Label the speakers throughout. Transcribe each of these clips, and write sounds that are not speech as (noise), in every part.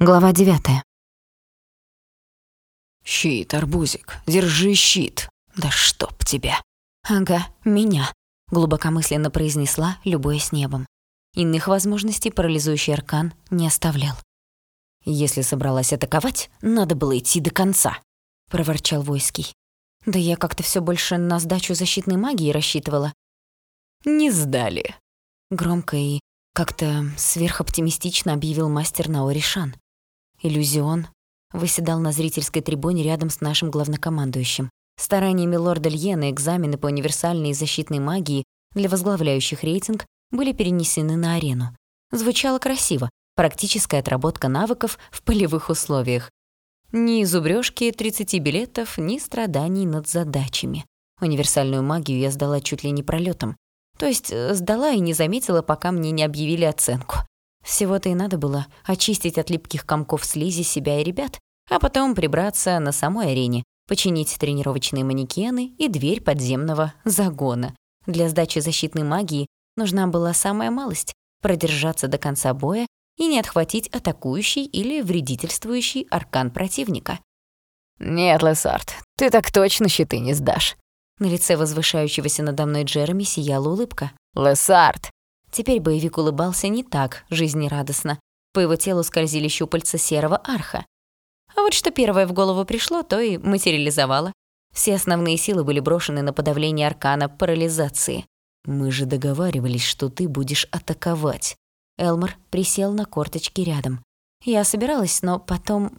Speaker 1: Глава девятая.
Speaker 2: «Щит, арбузик, держи щит. Да чтоб тебя!»
Speaker 1: «Ага, меня», — глубокомысленно произнесла, любуясь небом. Иных возможностей парализующий аркан не оставлял.
Speaker 2: «Если собралась атаковать, надо было идти до конца», — проворчал Войский.
Speaker 1: «Да я как-то все больше на сдачу защитной магии рассчитывала».
Speaker 2: «Не сдали», —
Speaker 1: громко и как-то сверхоптимистично объявил мастер Наоришан. Иллюзион выседал на зрительской трибуне рядом с нашим главнокомандующим. Стараниями лорда Льена экзамены по универсальной и защитной магии для возглавляющих рейтинг были перенесены на арену. Звучало красиво, практическая отработка навыков в полевых условиях. Ни зубрёжки 30 билетов, ни страданий над задачами. Универсальную магию я сдала чуть ли не пролетом. То есть э, сдала и не заметила, пока мне не объявили оценку. Всего-то и надо было очистить от липких комков слизи себя и ребят, а потом прибраться на самой арене, починить тренировочные манекены и дверь подземного загона. Для сдачи защитной магии нужна была самая малость — продержаться до конца боя и не отхватить атакующий или вредительствующий аркан противника.
Speaker 2: «Нет, Лессард, ты так точно щиты не сдашь».
Speaker 1: На лице возвышающегося надо мной Джереми сияла улыбка.
Speaker 2: «Лессард,
Speaker 1: Теперь боевик улыбался не так жизнерадостно. По его телу скользили щупальца серого арха. А вот что первое в голову пришло, то и материализовало. Все основные силы были брошены на подавление аркана парализации.
Speaker 2: «Мы же договаривались, что ты будешь атаковать».
Speaker 1: Элмор присел на корточки рядом. Я собиралась, но потом...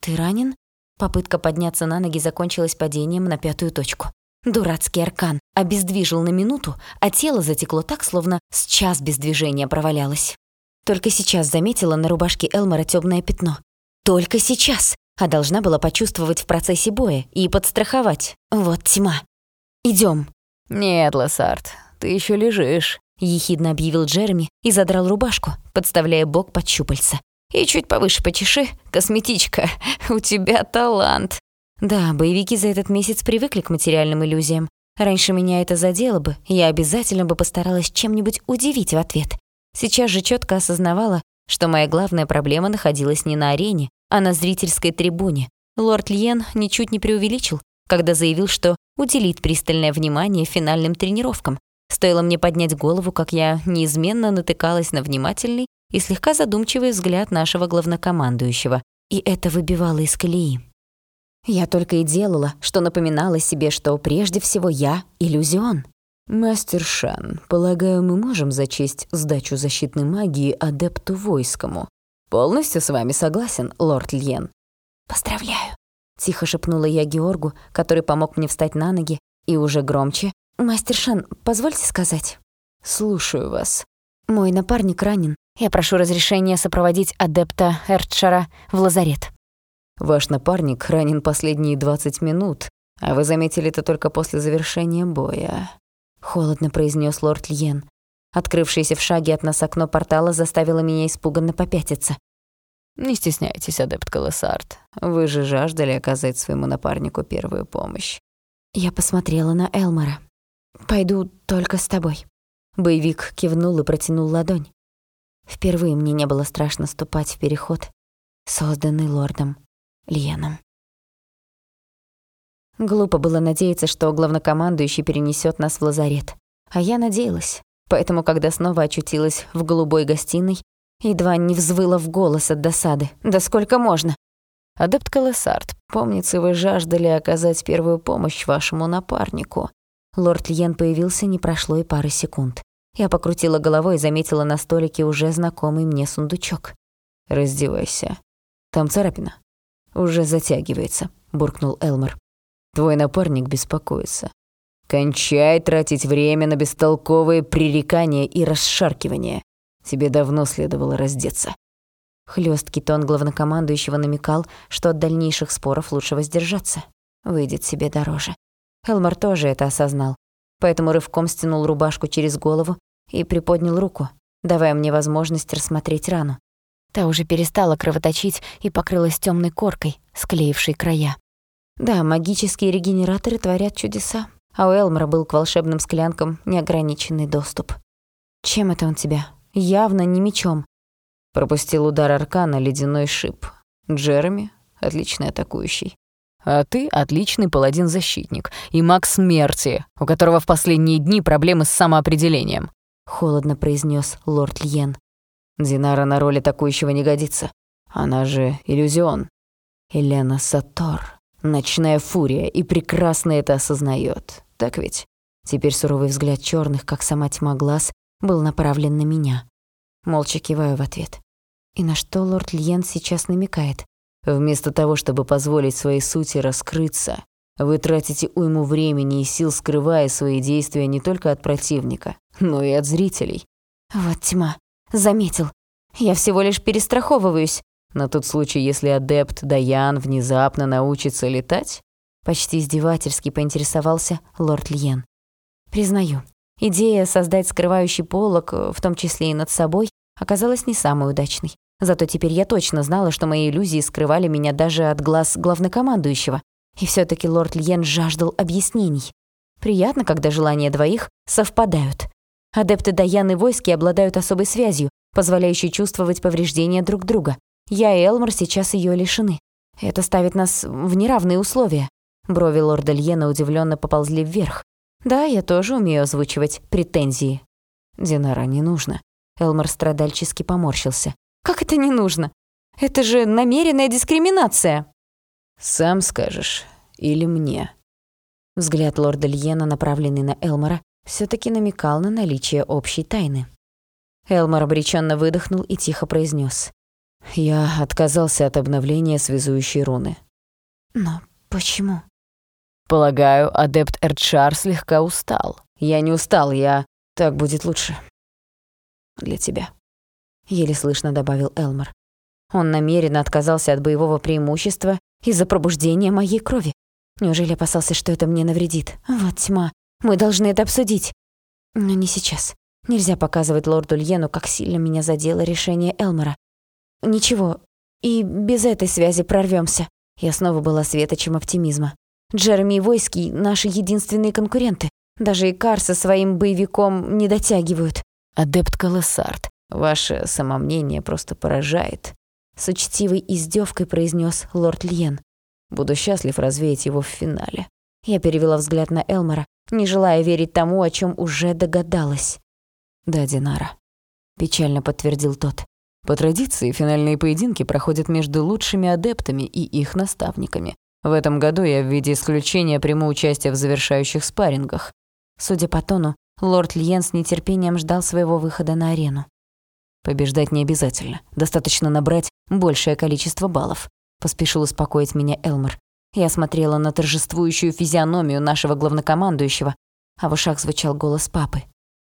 Speaker 1: «Ты ранен?» Попытка подняться на ноги закончилась падением на пятую точку. Дурацкий аркан обездвижил на минуту, а тело затекло так, словно с час без движения провалялось. Только сейчас заметила на рубашке Элмора темное пятно. Только сейчас! А должна была почувствовать в процессе боя и подстраховать. Вот тьма. Идем.
Speaker 2: «Нет, Лассард, ты еще лежишь», —
Speaker 1: ехидно объявил Джереми и задрал рубашку, подставляя бок под щупальца. «И чуть повыше почеши, косметичка, (laughs) у тебя талант». Да, боевики за этот месяц привыкли к материальным иллюзиям. Раньше меня это задело бы, я обязательно бы постаралась чем-нибудь удивить в ответ. Сейчас же четко осознавала, что моя главная проблема находилась не на арене, а на зрительской трибуне. Лорд Льен ничуть не преувеличил, когда заявил, что уделит пристальное внимание финальным тренировкам. Стоило мне поднять голову, как я неизменно натыкалась на внимательный и слегка задумчивый взгляд нашего главнокомандующего, и это выбивало из колеи. Я только и делала, что напоминала себе, что прежде всего я — иллюзион.
Speaker 2: «Мастер Шан, полагаю, мы можем зачесть сдачу защитной магии адепту войскому. Полностью с вами согласен, лорд Льен».
Speaker 1: «Поздравляю», — тихо шепнула я Георгу, который помог мне встать на ноги, и уже громче. «Мастер Шан, позвольте сказать».
Speaker 2: «Слушаю вас».
Speaker 1: «Мой напарник ранен. Я прошу разрешения сопроводить адепта Эртшара в лазарет».
Speaker 2: Ваш напарник ранен последние 20 минут, а вы заметили это только после завершения боя», —
Speaker 1: холодно произнес лорд Льен. Открывшееся в шаге от нас окно портала заставило меня испуганно попятиться.
Speaker 2: «Не стесняйтесь, адепт Колоссард. Вы же жаждали оказать своему напарнику первую помощь».
Speaker 1: Я посмотрела на Элмора. «Пойду только с тобой». Боевик кивнул и протянул ладонь. Впервые мне не было страшно ступать в переход, созданный лордом Льеном. Глупо было надеяться, что главнокомандующий перенесет нас в лазарет. А я надеялась. Поэтому, когда снова очутилась в голубой гостиной, едва не взвыла в голос от досады. «Да сколько можно?»
Speaker 2: «Адепт Колессард, помнится, вы жаждали оказать первую помощь вашему напарнику».
Speaker 1: Лорд Льен появился, не прошло и пары секунд. Я покрутила головой и заметила на столике уже знакомый мне сундучок.
Speaker 2: «Раздевайся. Там царапина уже затягивается», — буркнул Элмор. «Твой напарник беспокоится. Кончай тратить время на бестолковые пререкания и расшаркивания. Тебе давно следовало раздеться».
Speaker 1: Хлёсткий тон главнокомандующего намекал, что от дальнейших споров лучше воздержаться. Выйдет себе дороже. Элмор тоже это осознал, поэтому рывком стянул рубашку через голову и приподнял руку, давая мне возможность рассмотреть рану. Та уже перестала кровоточить и покрылась темной коркой, склеившей края. Да, магические регенераторы творят чудеса, а у Элмора был к волшебным склянкам неограниченный доступ. Чем это он тебя? Явно не мечом.
Speaker 2: Пропустил удар аркана ледяной шип. Джереми — отличный атакующий. А ты — отличный паладин-защитник и маг смерти, у которого в последние дни проблемы с самоопределением», — холодно произнес лорд Льен. «Динара на роли атакующего не годится. Она же иллюзион. Елена Сатор, ночная фурия, и прекрасно это осознает. Так ведь? Теперь суровый взгляд черных, как сама тьма глаз, был направлен на меня. Молча киваю в ответ. И на что лорд Льен сейчас намекает? Вместо того, чтобы позволить своей сути раскрыться, вы тратите уйму времени и сил, скрывая свои действия не только от противника, но и от зрителей.
Speaker 1: Вот тьма. Заметил. Я всего лишь перестраховываюсь.
Speaker 2: На тот случай, если адепт Даян внезапно научится летать?
Speaker 1: Почти издевательски поинтересовался лорд Льен. Признаю, идея создать скрывающий полог, в том числе и над собой, оказалась не самой удачной. Зато теперь я точно знала, что мои иллюзии скрывали меня даже от глаз главнокомандующего. И все таки лорд Льен жаждал объяснений. Приятно, когда желания двоих совпадают. Адепты Даяны войски обладают особой связью, позволяющей чувствовать повреждения друг друга. Я и Элмор сейчас ее лишены. Это ставит нас в неравные условия. Брови лорда Льена удивленно поползли вверх. Да, я тоже умею озвучивать претензии.
Speaker 2: Динара, не нужно.
Speaker 1: Элмор страдальчески поморщился. Как это не нужно? Это же намеренная дискриминация.
Speaker 2: Сам скажешь или мне?
Speaker 1: Взгляд лорда Льена, направленный на Элмора, все таки намекал на наличие общей тайны. Элмор обреченно выдохнул и тихо произнес:
Speaker 2: я отказался от обновления связующей руны.
Speaker 1: Но почему?
Speaker 2: Полагаю, адепт Эрчар слегка устал. Я не устал, я... Так будет лучше. Для тебя. Еле слышно добавил Элмор.
Speaker 1: Он намеренно отказался от боевого преимущества из-за пробуждения моей крови. Неужели опасался, что это мне навредит? Вот тьма. Мы должны это обсудить. Но не сейчас. Нельзя показывать лорду Льену, как сильно меня задело решение Элмора. Ничего, и без этой связи прорвемся. Я снова была светочем оптимизма. Джереми и Войский — наши единственные конкуренты. Даже Икар со своим боевиком не дотягивают.
Speaker 2: Адепт Колоссард, ваше самомнение просто поражает. С учтивой издевкой произнес лорд Льен. Буду счастлив развеять его в финале.
Speaker 1: Я перевела взгляд на Элмора, не желая верить тому, о чем уже догадалась.
Speaker 2: «Да, Динара», — печально подтвердил тот. По традиции, финальные поединки проходят между лучшими адептами и их наставниками. В этом году я в виде исключения приму участие в завершающих спаррингах.
Speaker 1: Судя по тону, лорд Льен с нетерпением ждал своего выхода на арену.
Speaker 2: Побеждать не обязательно. Достаточно набрать большее количество баллов. Поспешил успокоить меня Элмор. Я смотрела на торжествующую физиономию нашего главнокомандующего, а в ушах звучал голос папы.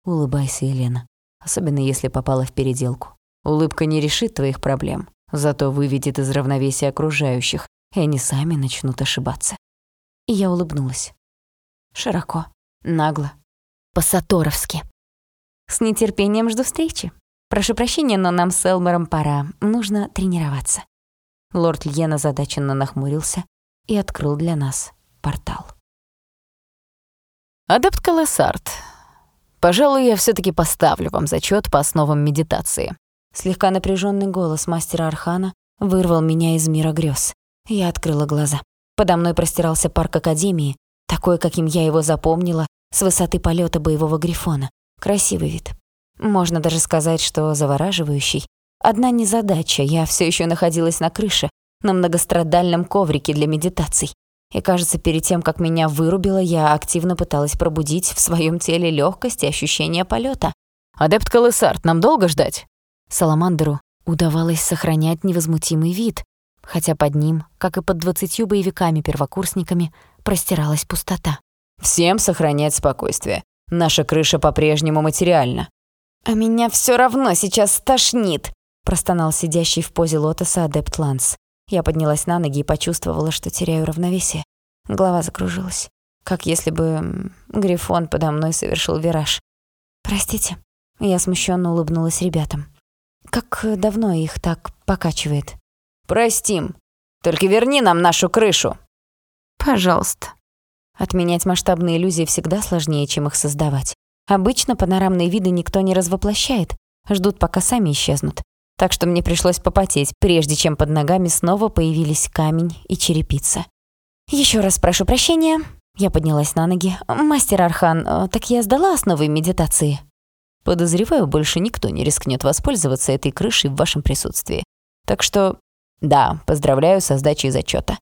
Speaker 2: «Улыбайся, Елена, особенно если попала в переделку. Улыбка не решит твоих проблем, зато выведет из равновесия окружающих, и они сами начнут ошибаться.
Speaker 1: И я улыбнулась. Широко, нагло, по-саторовски. С нетерпением жду встречи. Прошу прощения, но нам с Элмером пора. Нужно тренироваться. Лорд Льен озадаченно нахмурился и открыл для нас портал.
Speaker 2: «Адепт Колессард, пожалуй, я все таки поставлю вам зачет по основам медитации.
Speaker 1: Слегка напряженный голос мастера Архана вырвал меня из мира грез. Я открыла глаза. Подо мной простирался парк Академии, такой, каким я его запомнила, с высоты полета боевого грифона. Красивый вид. Можно даже сказать, что завораживающий. Одна незадача, я все еще находилась на крыше, на многострадальном коврике для медитаций. И кажется, перед тем, как меня вырубило, я активно пыталась пробудить в своем теле легкость и ощущение полета.
Speaker 2: «Адепт Колесарт, нам долго ждать?»
Speaker 1: Саламандеру удавалось сохранять невозмутимый вид, хотя под ним, как и под двадцатью боевиками-первокурсниками, простиралась пустота.
Speaker 2: «Всем сохранять спокойствие. Наша крыша по-прежнему материальна».
Speaker 1: «А меня все равно сейчас стошнит», — простонал сидящий в позе лотоса адепт Ланс. Я поднялась на ноги и почувствовала, что теряю равновесие. Голова закружилась, как если бы Грифон подо мной совершил вираж. «Простите», — я смущенно улыбнулась ребятам. Как давно их так покачивает?
Speaker 2: Простим. Только верни нам нашу крышу.
Speaker 1: Пожалуйста. Отменять масштабные иллюзии всегда сложнее, чем их создавать. Обычно панорамные виды никто не развоплощает, ждут, пока сами исчезнут. Так что мне пришлось попотеть, прежде чем под ногами снова появились камень и черепица. Еще раз прошу прощения». Я поднялась на ноги. «Мастер Архан, э, так я сдала основы медитации?»
Speaker 2: «Подозреваю, больше никто не рискнет воспользоваться этой крышей в вашем присутствии. Так что, да, поздравляю со сдачей зачета.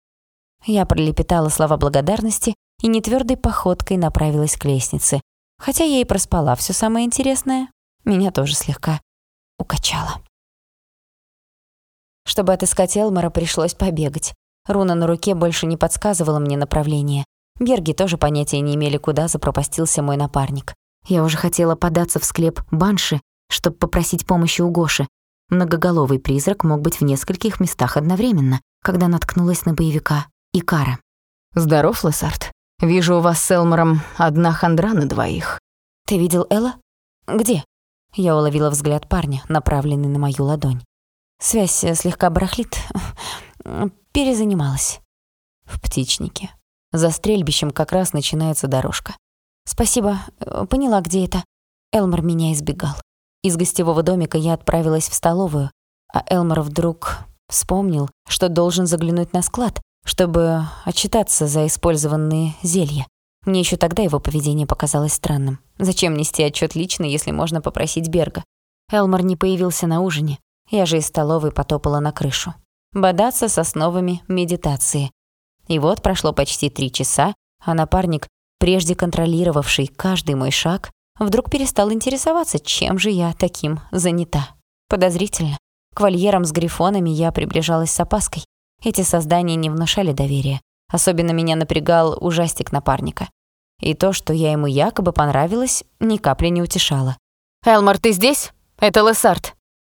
Speaker 1: Я пролепетала слова благодарности и нетвердой походкой направилась к лестнице. Хотя я и проспала все самое интересное, меня тоже слегка укачало. Чтобы отыскать Элмора, пришлось побегать. Руна на руке больше не подсказывала мне направление. Берги тоже понятия не имели, куда запропастился мой напарник. Я уже хотела податься в склеп Банши, чтобы попросить помощи у Гоши. Многоголовый призрак мог быть в нескольких местах одновременно, когда наткнулась на боевика Икара.
Speaker 2: «Здоров, Лессард. Вижу у вас с Элмором одна хандра на двоих».
Speaker 1: «Ты видел Элла? Где?» Я уловила взгляд парня, направленный на мою ладонь. Связь э, слегка барахлит. (laughs) Перезанималась.
Speaker 2: В птичнике. За стрельбищем как раз начинается дорожка.
Speaker 1: Спасибо, э, поняла, где это. Элмор меня избегал. Из гостевого домика я отправилась в столовую, а Элмор вдруг вспомнил, что должен заглянуть на склад, чтобы отчитаться за использованные зелья. Мне еще тогда его поведение показалось странным. Зачем нести отчет лично, если можно попросить Берга? Элмор не появился на ужине. Я же из столовой потопала на крышу. Бодаться с основами медитации. И вот прошло почти три часа, а напарник, прежде контролировавший каждый мой шаг, вдруг перестал интересоваться, чем же я таким занята. Подозрительно. К вольерам с грифонами я приближалась с опаской. Эти создания не внушали доверия. Особенно меня напрягал ужастик напарника. И то, что я ему якобы понравилась, ни капли не утешало.
Speaker 2: «Элмар, ты здесь? Это Лессард».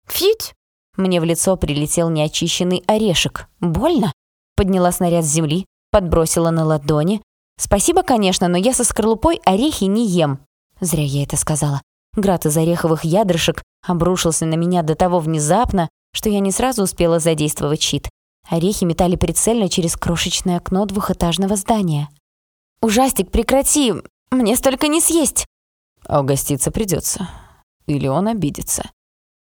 Speaker 1: «Фить!» Мне в лицо прилетел неочищенный орешек. «Больно?» Подняла снаряд с земли, подбросила на ладони. «Спасибо, конечно, но я со скорлупой орехи не ем». Зря я это сказала. Град из ореховых ядрышек обрушился на меня до того внезапно, что я не сразу успела задействовать щит. Орехи метали прицельно через крошечное окно двухэтажного здания. «Ужастик, прекрати! Мне столько не съесть!»
Speaker 2: «А угоститься придется. Или он обидится».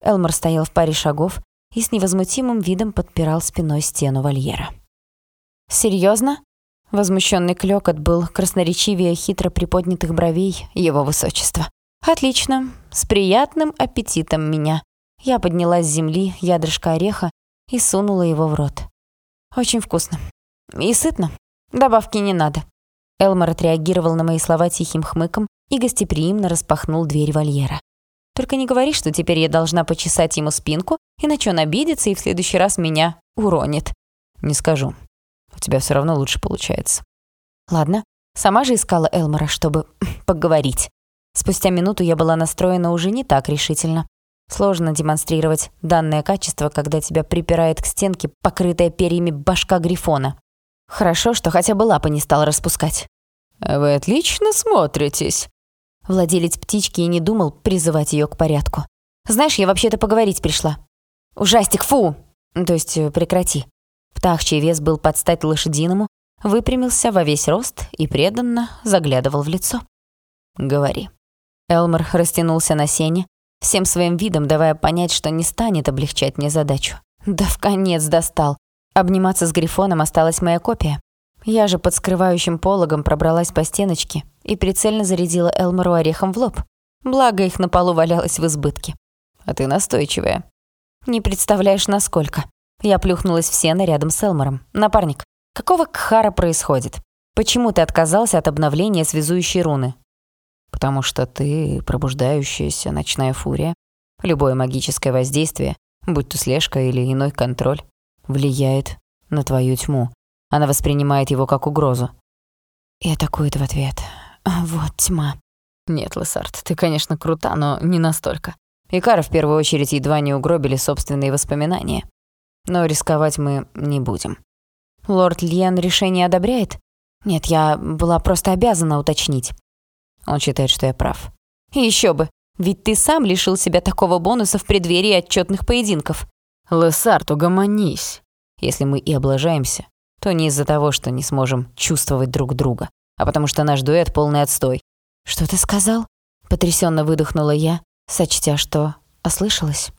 Speaker 1: Элмор стоял в паре шагов и с невозмутимым видом подпирал спиной стену вольера. «Серьезно?» Возмущенный клёкот был красноречивее хитро приподнятых бровей его высочества. «Отлично. С приятным аппетитом меня». Я подняла с земли ядрышко ореха и сунула его в рот. Очень вкусно. И сытно. Добавки не надо». Элмор отреагировал на мои слова тихим хмыком и гостеприимно распахнул дверь вольера. «Только не говори, что теперь я должна почесать ему спинку, иначе он обидится и в следующий раз меня уронит».
Speaker 2: «Не скажу. У тебя все равно лучше получается».
Speaker 1: «Ладно. Сама же искала Элмора, чтобы (laughs) поговорить». Спустя минуту я была настроена уже не так решительно. Сложно демонстрировать данное качество, когда тебя припирает к стенке, покрытая перьями башка грифона. Хорошо, что хотя бы лапы не стал распускать.
Speaker 2: «Вы отлично смотритесь».
Speaker 1: Владелец птички и не думал призывать ее к порядку. «Знаешь, я вообще-то поговорить пришла». «Ужастик, фу!» То есть э, прекрати. Птах, чей вес был под стать лошадиному, выпрямился во весь рост и преданно заглядывал в лицо. «Говори». Элмер растянулся на сене, всем своим видом давая понять, что не станет облегчать мне задачу. Да в конец достал. Обниматься с Грифоном осталась моя копия. Я же под скрывающим пологом пробралась по стеночке и прицельно зарядила Элмору орехом в лоб. Благо их на полу валялось в избытке.
Speaker 2: А ты настойчивая.
Speaker 1: Не представляешь, насколько. Я плюхнулась в сено рядом с Элмором. Напарник, какого кхара происходит? Почему ты отказался от обновления связующей руны?
Speaker 2: потому что ты пробуждающаяся ночная фурия. Любое магическое воздействие, будь то слежка или иной контроль, влияет на твою тьму. Она воспринимает его как угрозу.
Speaker 1: И атакует в ответ. Вот тьма.
Speaker 2: Нет, Лессард, ты, конечно, крута, но не настолько. Икара в первую очередь едва не угробили собственные воспоминания. Но рисковать мы не будем.
Speaker 1: Лорд Льен решение одобряет? Нет, я была просто обязана уточнить.
Speaker 2: Он считает, что я прав.
Speaker 1: Еще бы, ведь ты сам лишил себя такого бонуса в преддверии отчетных поединков.
Speaker 2: Лессард, угомонись. Если мы и облажаемся, то не из-за того, что не сможем чувствовать друг друга, а потому что наш дуэт полный отстой.
Speaker 1: Что ты сказал? Потрясенно выдохнула я, сочтя, что ослышалась.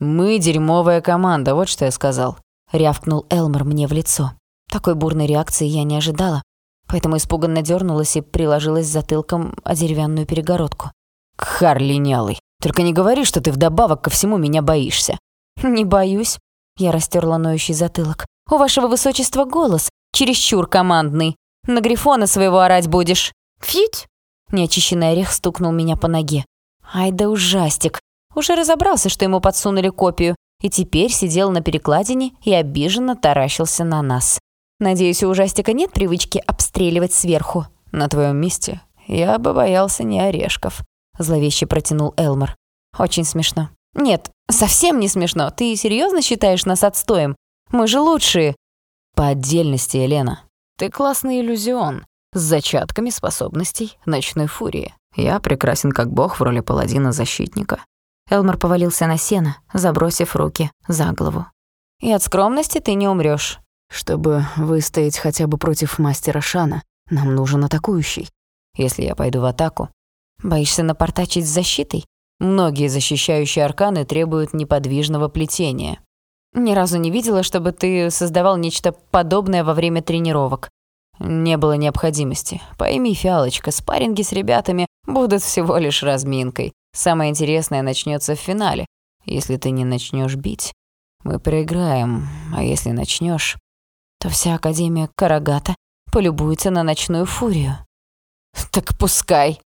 Speaker 2: Мы дерьмовая команда, вот что я сказал.
Speaker 1: Рявкнул Элмор мне в лицо. Такой бурной реакции я не ожидала, поэтому испуганно дернулась и приложилась затылком о деревянную перегородку.
Speaker 2: Кхар линялый, только не говори, что ты вдобавок ко всему меня боишься.
Speaker 1: Не боюсь. Я растерла ноющий затылок. У вашего высочества голос чересчур командный. На Грифона своего орать будешь. Фить! Неочищенный орех стукнул меня по ноге. Ай да ужастик. Уже разобрался, что ему подсунули копию, и теперь сидел на перекладине и обиженно таращился на нас. Надеюсь, у ужастика нет привычки обстреливать сверху.
Speaker 2: На твоем месте я бы боялся не орешков, зловеще протянул Элмор.
Speaker 1: Очень смешно. Нет, совсем не смешно. Ты серьезно считаешь нас отстоем? Мы же лучшие.
Speaker 2: По отдельности, Елена. Ты классный иллюзион с зачатками способностей ночной фурии. Я прекрасен как бог в роли паладина-защитника.
Speaker 1: Элмор повалился на сено, забросив руки за голову. «И от скромности ты не умрёшь.
Speaker 2: Чтобы выстоять хотя бы против мастера Шана, нам нужен атакующий. Если я пойду в атаку...
Speaker 1: Боишься напортачить с защитой?
Speaker 2: Многие защищающие арканы требуют неподвижного плетения.
Speaker 1: Ни разу не видела, чтобы ты создавал нечто подобное во время тренировок.
Speaker 2: Не было необходимости. Пойми, фиалочка, спарринги с ребятами будут всего лишь разминкой. Самое интересное начнется в финале. Если ты не начнешь бить, мы проиграем. А если начнешь,
Speaker 1: то вся Академия Карагата полюбуется на ночную фурию.
Speaker 2: Так пускай.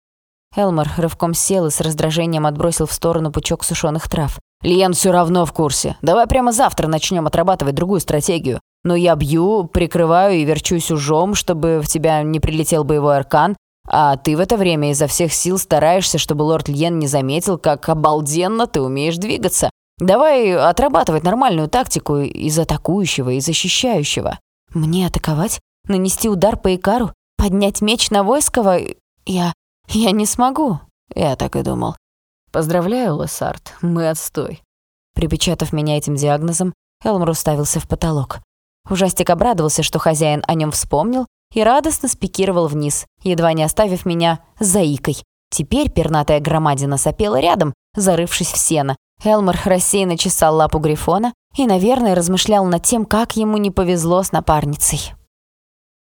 Speaker 1: Элмор рывком сел и с раздражением отбросил в сторону пучок сушеных трав.
Speaker 2: Лиен все равно в курсе. Давай прямо завтра начнем отрабатывать другую стратегию. Но я бью, прикрываю и верчусь ужом, чтобы в тебя не прилетел боевой аркан, а ты в это время изо всех сил стараешься, чтобы лорд Льен не заметил, как обалденно ты умеешь двигаться. Давай отрабатывать нормальную тактику из атакующего и защищающего.
Speaker 1: Мне атаковать? Нанести удар по Икару? Поднять меч на Войского? Я... я не смогу.
Speaker 2: Я так и думал. Поздравляю, Лессард, мы отстой.
Speaker 1: Припечатав меня этим диагнозом, Элмор уставился в потолок. Ужастик обрадовался, что хозяин о нем вспомнил, и радостно спикировал вниз, едва не оставив меня заикой. Теперь пернатая громадина сопела рядом, зарывшись в сено. Элмор рассеянно чесал лапу Грифона и, наверное, размышлял над тем, как ему не повезло с напарницей.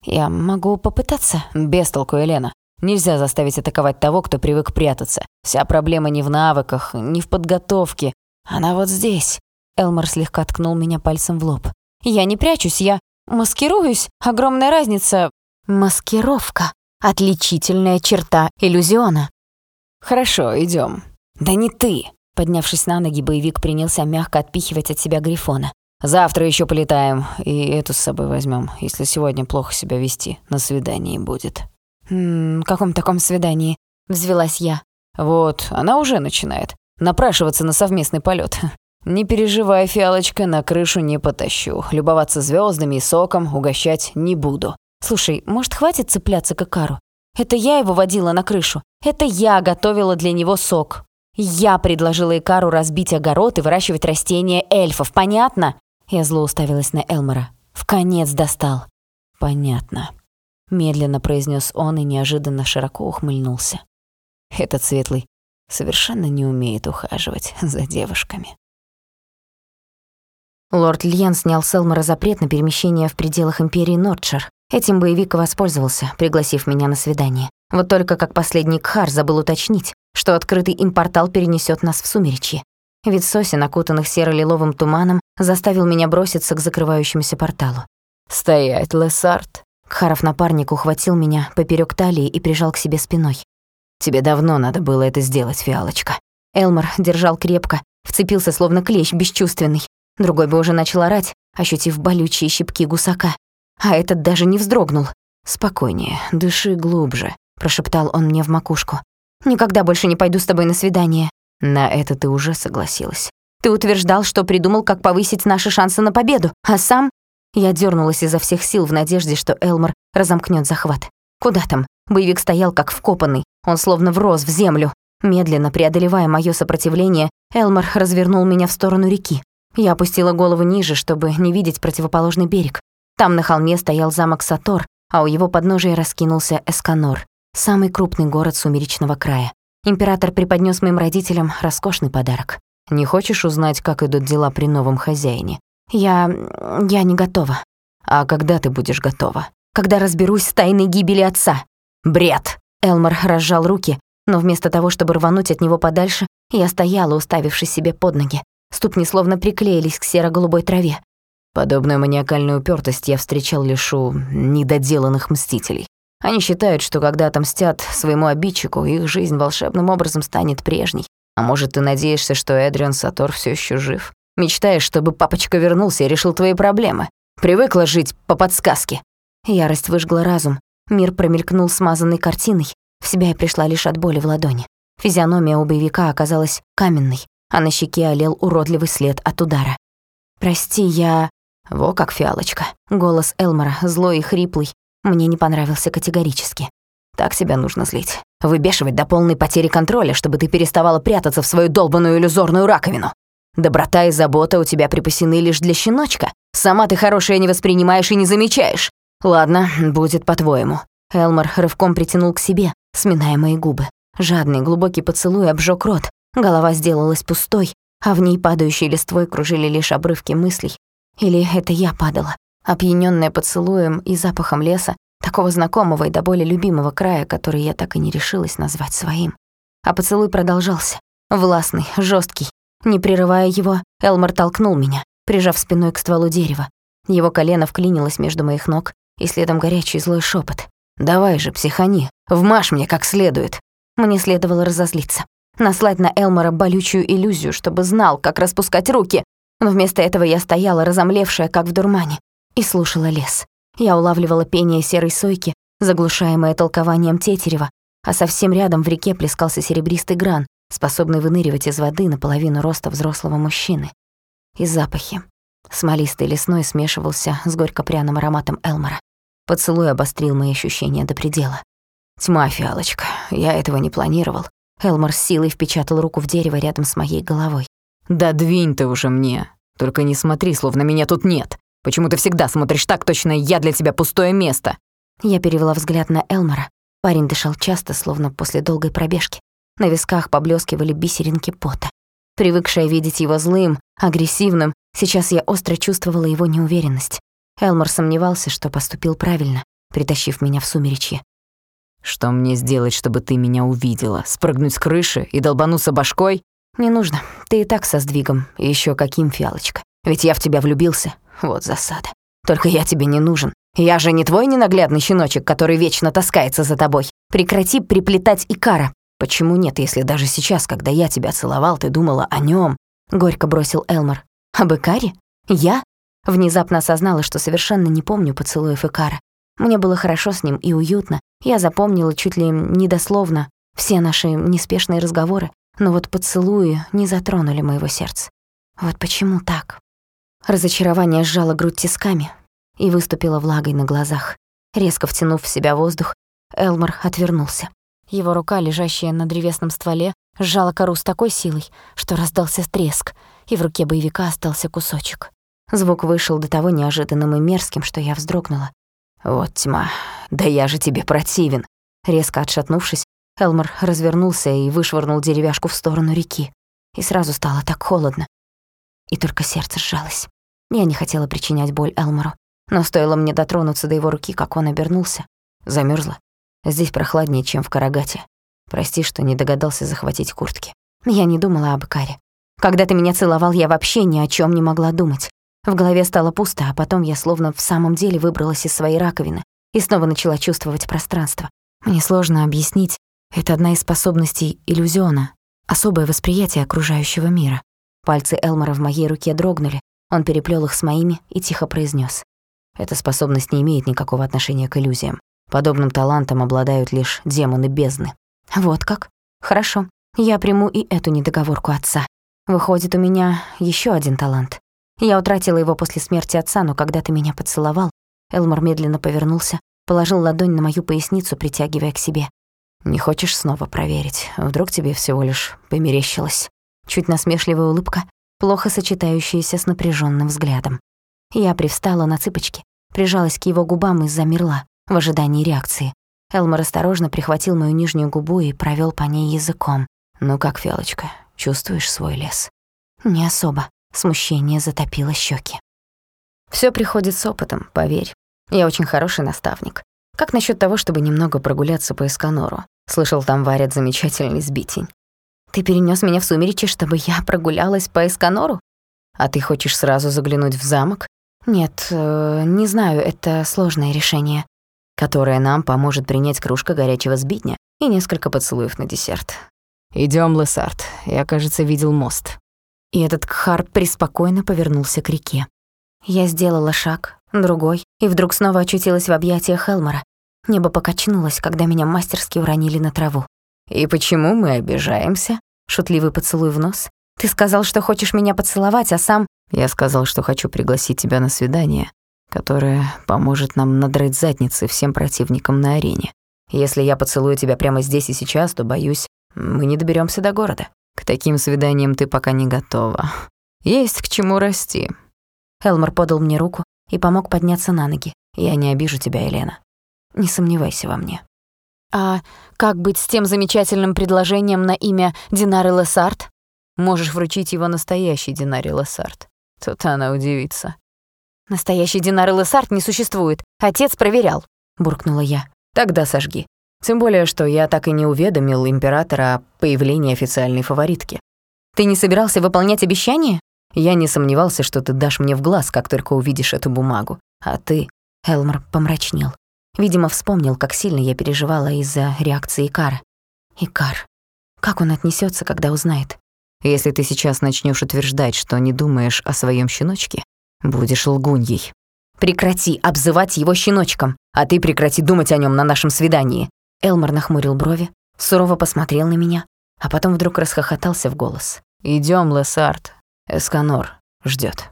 Speaker 1: «Я могу попытаться?»
Speaker 2: «Без толку, Елена. Нельзя заставить атаковать того, кто привык прятаться. Вся проблема не в навыках, не в подготовке. Она вот здесь».
Speaker 1: Элмор слегка ткнул меня пальцем в лоб. «Я не прячусь, я маскируюсь. Огромная разница. Маскировка. Отличительная черта иллюзиона».
Speaker 2: «Хорошо, идем.
Speaker 1: «Да не ты!» Поднявшись на ноги, боевик принялся мягко отпихивать от себя Грифона.
Speaker 2: «Завтра еще полетаем, и эту с собой возьмем. Если сегодня плохо себя вести, на свидании будет».
Speaker 1: «Ммм, каком таком свидании?» — взвелась я.
Speaker 2: «Вот, она уже начинает. Напрашиваться на совместный полет. Не переживай, фиалочка, на крышу не потащу. Любоваться звездами и соком угощать не буду».
Speaker 1: «Слушай, может, хватит цепляться к Икару? Это я его водила на крышу. Это я готовила для него сок. Я предложила Икару разбить огород и выращивать растения эльфов. Понятно?» Я зло уставилась на Элмора. «В конец достал».
Speaker 2: «Понятно», медленно произнес он и неожиданно широко ухмыльнулся. Этот светлый совершенно не умеет ухаживать (laughs) за девушками.
Speaker 1: Лорд Льен снял с Элмора запрет на перемещение в пределах империи Нордшир. Этим боевик воспользовался, пригласив меня на свидание. Вот только как последний Кхар забыл уточнить, что открытый им портал перенесет нас в сумеречье. Вид сосен, окутанных серо-лиловым туманом, заставил меня броситься к закрывающемуся порталу.
Speaker 2: «Стоять, Лессард!»
Speaker 1: Кхаров напарник ухватил меня поперек талии и прижал к себе спиной.
Speaker 2: «Тебе давно надо было это сделать, фиалочка».
Speaker 1: Элмор держал крепко, вцепился словно клещ бесчувственный. Другой бы уже начал орать, ощутив болючие щипки гусака. А этот даже не вздрогнул.
Speaker 2: «Спокойнее, дыши глубже», — прошептал он мне в макушку.
Speaker 1: «Никогда больше не пойду с тобой на свидание».
Speaker 2: На это ты уже согласилась.
Speaker 1: Ты утверждал, что придумал, как повысить наши шансы на победу, а сам я дернулась изо всех сил в надежде, что Элмор разомкнет захват. Куда там? Боевик стоял как вкопанный. Он словно врос в землю. Медленно преодолевая мое сопротивление, Элмор развернул меня в сторону реки. Я опустила голову ниже, чтобы не видеть противоположный берег. Там на холме стоял замок Сатор, а у его подножия раскинулся Эсканор, самый крупный город сумеречного края. Император преподнес моим родителям роскошный подарок.
Speaker 2: Не хочешь узнать, как идут дела при новом хозяине?
Speaker 1: Я... я не готова.
Speaker 2: А когда ты будешь готова?
Speaker 1: Когда разберусь с тайной гибели отца.
Speaker 2: Бред!
Speaker 1: Элмар разжал руки, но вместо того, чтобы рвануть от него подальше, я стояла, уставившись себе под ноги. Ступни словно приклеились к серо-голубой траве.
Speaker 2: Подобную маниакальную упертость я встречал лишь у недоделанных мстителей. Они считают, что когда отомстят своему обидчику, их жизнь волшебным образом станет прежней. А может, ты надеешься, что Эдриан Сатор все еще жив? Мечтаешь, чтобы папочка вернулся и решил твои проблемы? Привыкла жить по подсказке.
Speaker 1: Ярость выжгла разум. Мир промелькнул смазанной картиной. В себя я пришла лишь от боли в ладони. Физиономия у боевика оказалась каменной, а на щеке олел уродливый след от удара. «Прости, я...»
Speaker 2: Во как фиалочка.
Speaker 1: Голос Элмора, злой и хриплый, мне не понравился категорически.
Speaker 2: Так себя нужно злить. Выбешивать до полной потери контроля, чтобы ты переставала прятаться в свою долбанную иллюзорную раковину. Доброта и забота у тебя припасены лишь для щеночка. Сама ты хорошее не воспринимаешь и не замечаешь. Ладно, будет по-твоему.
Speaker 1: Элмор рывком притянул к себе, сминая мои губы. Жадный глубокий поцелуй обжег рот. Голова сделалась пустой, а в ней падающей листвой кружили лишь обрывки мыслей. Или это я падала, опьянённая поцелуем и запахом леса, такого знакомого и до боли любимого края, который я так и не решилась назвать своим. А поцелуй продолжался, властный, жесткий. Не прерывая его, Элмор толкнул меня, прижав спиной к стволу дерева. Его колено вклинилось между моих ног, и следом горячий злой шепот.
Speaker 2: «Давай же, психани, вмажь мне как следует».
Speaker 1: Мне следовало разозлиться, наслать на Элмора болючую иллюзию, чтобы знал, как распускать руки. Но вместо этого я стояла, разомлевшая, как в дурмане, и слушала лес. Я улавливала пение серой сойки, заглушаемое толкованием тетерева, а совсем рядом в реке плескался серебристый гран, способный выныривать из воды наполовину роста взрослого мужчины. И запахи. Смолистый лесной смешивался с горько-пряным ароматом Элмора. Поцелуй обострил мои ощущения до предела.
Speaker 2: «Тьма, фиалочка, я этого не планировал».
Speaker 1: Элмор с силой впечатал руку в дерево рядом с моей головой.
Speaker 2: «Да двинь ты уже мне. Только не смотри, словно меня тут нет. Почему ты всегда смотришь так, точно я для тебя пустое место?»
Speaker 1: Я перевела взгляд на Элмора. Парень дышал часто, словно после долгой пробежки. На висках поблескивали бисеринки пота. Привыкшая видеть его злым, агрессивным, сейчас я остро чувствовала его неуверенность. Элмор сомневался, что поступил правильно, притащив меня в сумеречье.
Speaker 2: «Что мне сделать, чтобы ты меня увидела? Спрыгнуть с крыши и долбануться башкой?»
Speaker 1: «Не нужно. Ты и так со сдвигом. И ещё каким, фиалочка. Ведь я в тебя влюбился. Вот засада. Только я тебе не нужен. Я же не твой ненаглядный щеночек, который вечно таскается за тобой. Прекрати приплетать Икара. Почему нет, если даже сейчас, когда я тебя целовал, ты думала о нём? Горько бросил Элмор. Об Икаре? Я? Внезапно осознала, что совершенно не помню поцелуев Икара. Мне было хорошо с ним и уютно. Я запомнила чуть ли недословно все наши неспешные разговоры, но вот поцелуи не затронули моего сердца. Вот почему так? Разочарование сжало грудь тисками и выступило влагой на глазах. Резко втянув в себя воздух, Элмор отвернулся. Его рука, лежащая на древесном стволе, сжала кору с такой силой, что раздался треск, и в руке боевика остался кусочек. Звук вышел до того неожиданным и мерзким, что я вздрогнула.
Speaker 2: «Вот тьма, да я же тебе противен!»
Speaker 1: Резко отшатнувшись, Элмор развернулся и вышвырнул деревяшку в сторону реки. И сразу стало так холодно. И только сердце сжалось. Я не хотела причинять боль Элмору, но стоило мне дотронуться до его руки, как он обернулся.
Speaker 2: Замерзла. Здесь прохладнее, чем в Карагате. Прости, что не догадался захватить куртки.
Speaker 1: Я не думала об Икаре. Когда ты меня целовал, я вообще ни о чем не могла думать. В голове стало пусто, а потом я словно в самом деле выбралась из своей раковины и снова начала чувствовать пространство. Мне сложно объяснить, это одна из способностей иллюзиона, особое восприятие окружающего мира. Пальцы Элмора в моей руке дрогнули, он переплел их с моими и тихо произнес:
Speaker 2: «Эта способность не имеет никакого отношения к иллюзиям. Подобным талантом обладают лишь демоны бездны».
Speaker 1: «Вот как? Хорошо. Я приму и эту недоговорку отца. Выходит, у меня еще один талант. Я утратила его после смерти отца, но когда ты меня поцеловал...» Элмор медленно повернулся, положил ладонь на мою поясницу, притягивая к себе.
Speaker 2: «Не хочешь снова проверить? Вдруг тебе всего лишь померещилось?»
Speaker 1: Чуть насмешливая улыбка, плохо сочетающаяся с напряженным взглядом. Я привстала на цыпочки, прижалась к его губам и замерла в ожидании реакции. Элмор осторожно прихватил мою нижнюю губу и провел по ней языком.
Speaker 2: «Ну как, Фиалочка, чувствуешь свой лес?»
Speaker 1: Не особо. Смущение затопило щеки.
Speaker 2: Все приходит с опытом, поверь. Я очень хороший наставник. Как насчет того, чтобы немного прогуляться по Эсканору? Слышал, там варят замечательный сбитень.
Speaker 1: Ты перенес меня в сумеречи, чтобы я прогулялась по Эсканору?
Speaker 2: А ты хочешь сразу заглянуть в замок?
Speaker 1: Нет, э, не знаю, это сложное решение.
Speaker 2: Которое нам поможет принять кружка горячего сбитня и несколько поцелуев на десерт. Идем, Лесард. Я, кажется, видел мост.
Speaker 1: И этот Кхар преспокойно повернулся к реке. Я сделала шаг, другой, и вдруг снова очутилась в объятиях Элмора. Небо покачнулось, когда меня мастерски уронили на траву.
Speaker 2: «И почему мы обижаемся?» Шутливый поцелуй в нос. «Ты сказал, что хочешь меня поцеловать, а сам...» «Я сказал, что хочу пригласить тебя на свидание, которое поможет нам надрать задницы всем противникам на арене. Если я поцелую тебя прямо здесь и сейчас, то, боюсь, мы не доберемся до города. К таким свиданиям ты пока не готова. Есть к чему расти».
Speaker 1: Элмор подал мне руку и помог подняться на ноги.
Speaker 2: «Я не обижу тебя, Елена. Не сомневайся во мне».
Speaker 1: «А как быть с тем замечательным предложением на имя Динары Лессард?»
Speaker 2: «Можешь вручить его настоящей Динаре Лессард. Тут она удивится».
Speaker 1: «Настоящей Динары Лессард не существует. Отец проверял», — буркнула я.
Speaker 2: «Тогда сожги. Тем более, что я так и не уведомил императора о появлении официальной фаворитки.
Speaker 1: Ты не собирался выполнять обещание?
Speaker 2: Я не сомневался, что ты дашь мне в глаз, как только увидишь эту бумагу. А ты...»
Speaker 1: Элмор помрачнел. Видимо, вспомнил, как сильно я переживала из-за реакции Икара. Икар. Как он отнесется, когда узнает?
Speaker 2: Если ты сейчас начнешь утверждать, что не думаешь о своем щеночке, будешь лгуньей.
Speaker 1: Прекрати обзывать его щеночком,
Speaker 2: а ты прекрати думать о нем на нашем свидании.
Speaker 1: Элмор нахмурил брови, сурово посмотрел на меня, а потом вдруг расхохотался в голос.
Speaker 2: Идем, Лесард. Эсканор ждет.